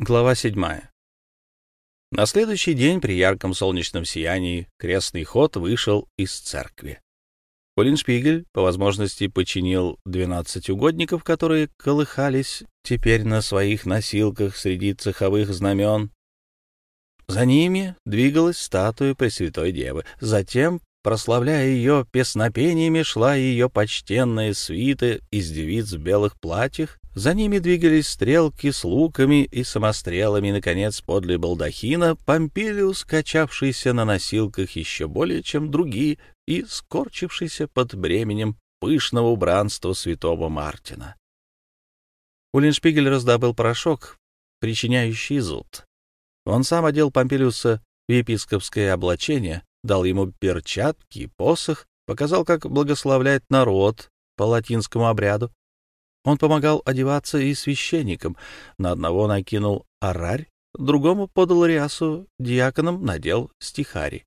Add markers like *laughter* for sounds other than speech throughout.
Глава седьмая. На следующий день при ярком солнечном сиянии крестный ход вышел из церкви. Улиншпигель по возможности починил двенадцать угодников, которые колыхались теперь на своих носилках среди цеховых знамен. За ними двигалась статуя Пресвятой Девы. Затем Прославляя ее песнопениями, шла ее почтенная свита из девиц в белых платьях, за ними двигались стрелки с луками и самострелами, наконец, подле балдахина, Помпилиус, качавшийся на носилках еще более, чем другие, и скорчившийся под бременем пышного убранства святого Мартина. Уллиншпигель раздобыл порошок, причиняющий зуд. Он сам одел Помпилиуса в епископское облачение, дал ему перчатки и посох, показал, как благословлять народ по латинскому обряду. Он помогал одеваться и священникам. На одного накинул арарь, другому подал рясу, диаконам надел стихари.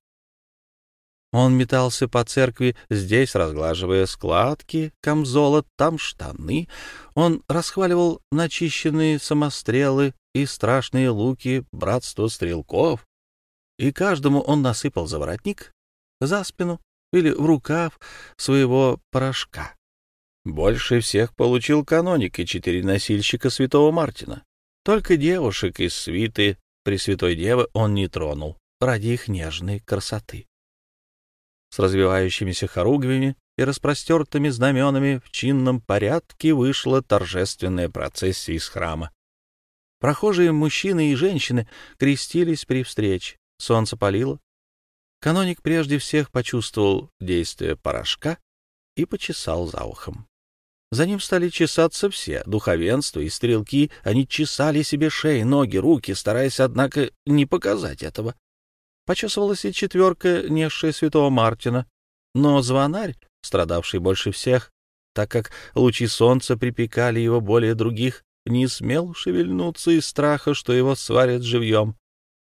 Он метался по церкви, здесь разглаживая складки, камзола, там штаны. Он расхваливал начищенные самострелы и страшные луки братства стрелков, и каждому он насыпал за воротник, за спину или в рукав своего порошка. Больше всех получил каноник и четыре носильщика святого Мартина. Только девушек из свиты Пресвятой Девы он не тронул ради их нежной красоты. С развивающимися хоругвями и распростертыми знаменами в чинном порядке вышла торжественная процессия из храма. Прохожие мужчины и женщины крестились при встрече. Солнце палило. Каноник прежде всех почувствовал действие порошка и почесал за ухом. За ним стали чесаться все, духовенство и стрелки. Они чесали себе шеи, ноги, руки, стараясь, однако, не показать этого. Почесывалась и четверка, несшая святого Мартина. Но звонарь, страдавший больше всех, так как лучи солнца припекали его более других, не смел шевельнуться из страха, что его сварят живьем.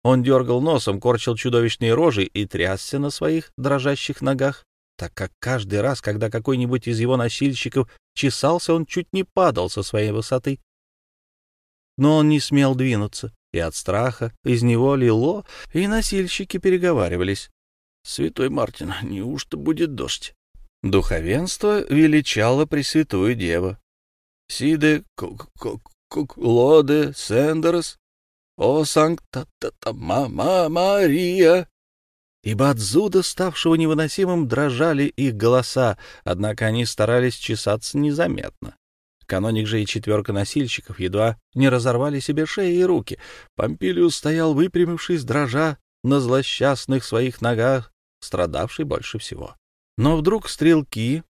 Он дергал носом, корчил чудовищные рожи и трясся на своих дрожащих ногах, так как каждый раз, когда какой-нибудь из его носильщиков чесался, он чуть не падал со своей высоты. Но он не смел двинуться, и от страха из него лило, и носильщики переговаривались. «Святой Мартин, *laughs* неужто будет дождь?» Духовенство величало Пресвятую Деву. Сиде Лоде Сендерс «О, Санкта-Мария!» Ибо от зуда, ставшего невыносимым, дрожали их голоса, однако они старались чесаться незаметно. Каноник же и четверка носильщиков едва не разорвали себе шеи и руки. Помпилиус стоял, выпрямившись, дрожа на злосчастных своих ногах, страдавший больше всего. Но вдруг стрелки,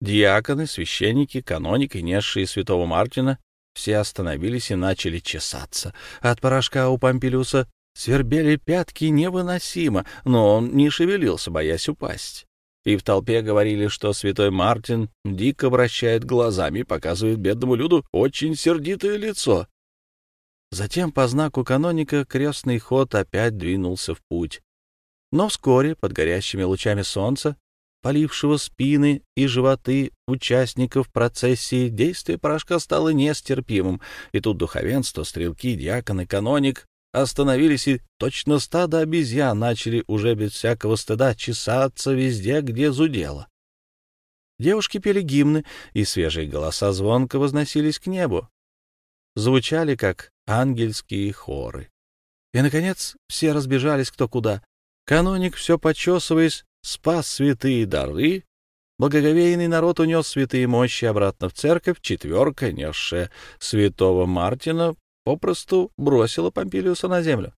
диаконы, священники, каноники, несшие святого Мартина, все остановились и начали чесаться. От порошка у Помпилиуса свербели пятки невыносимо, но он не шевелился, боясь упасть. И в толпе говорили, что святой Мартин дико вращает глазами и показывает бедному люду очень сердитое лицо. Затем по знаку каноника крестный ход опять двинулся в путь. Но вскоре, под горящими лучами солнца, полившего спины и животы участников процессии, действие порошка стало нестерпимым, и тут духовенство, стрелки, диаконы, каноник остановились, и точно стадо обезьян начали уже без всякого стыда чесаться везде, где зудело. Девушки пели гимны, и свежие голоса звонко возносились к небу. Звучали, как ангельские хоры. И, наконец, все разбежались кто куда. Каноник, все почесываясь, спас святые дары, благоговейный народ унес святые мощи обратно в церковь, четверка, несшая святого Мартина, попросту бросила Помпилиуса на землю.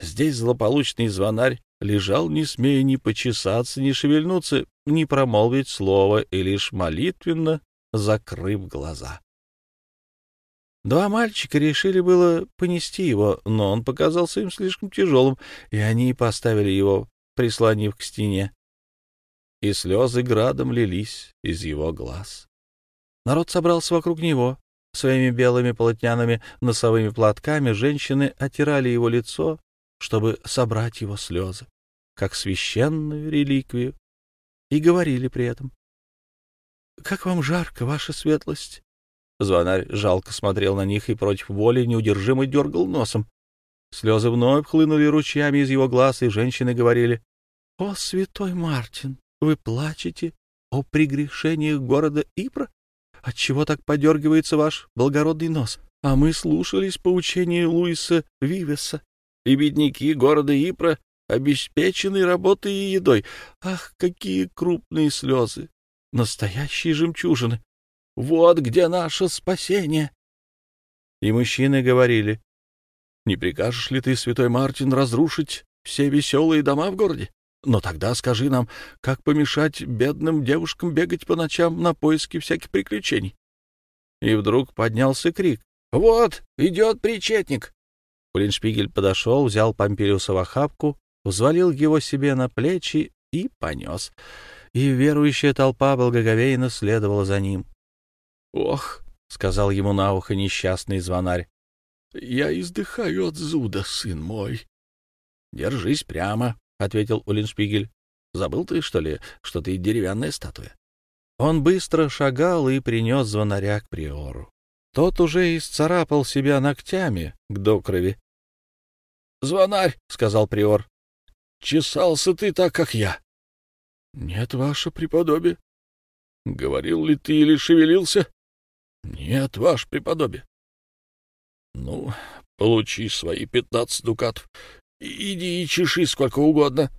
Здесь злополучный звонарь лежал, не смея ни почесаться, ни шевельнуться, ни промолвить слово, и лишь молитвенно закрыв глаза. Два мальчика решили было понести его, но он показался им слишком тяжелым, и они поставили его прислонив к стене. И слезы градом лились из его глаз. Народ собрался вокруг него. Своими белыми полотняными носовыми платками женщины отирали его лицо, чтобы собрать его слезы, как священную реликвию, и говорили при этом. — Как вам жарко, ваша светлость! Звонарь жалко смотрел на них и против воли неудержимо дергал носом. Слезы вновь хлынули ручьями из его глаз, и женщины говорили, — О, святой Мартин, вы плачете о прегрешениях города Ипра? Отчего так подергивается ваш благородный нос? А мы слушались поучения Луиса Вивеса, и бедняки города Ипра обеспечены работой и едой. Ах, какие крупные слезы! Настоящие жемчужины! Вот где наше спасение! И мужчины говорили, не прикажешь ли ты, святой Мартин, разрушить все веселые дома в городе? Но тогда скажи нам, как помешать бедным девушкам бегать по ночам на поиски всяких приключений? И вдруг поднялся крик. «Вот, идет причетник!» Улиншпигель подошел, взял Помпилиуса в охапку, взвалил его себе на плечи и понес. И верующая толпа благоговейно следовала за ним. «Ох!» — сказал ему на ухо несчастный звонарь. — Я издыхаю от зуда, сын мой. — Держись прямо, — ответил Улиншпигель. — Забыл ты, что ли, что ты деревянная статуя? Он быстро шагал и принес звонаря к приору. Тот уже исцарапал себя ногтями к докрови. — Звонарь, — сказал приор, — чесался ты так, как я. — Нет, ваше преподобие. — Говорил ли ты или шевелился? — Нет, ваше преподобие. Ну, получи свои пятнадцать дукатов. Иди и чеши сколько угодно.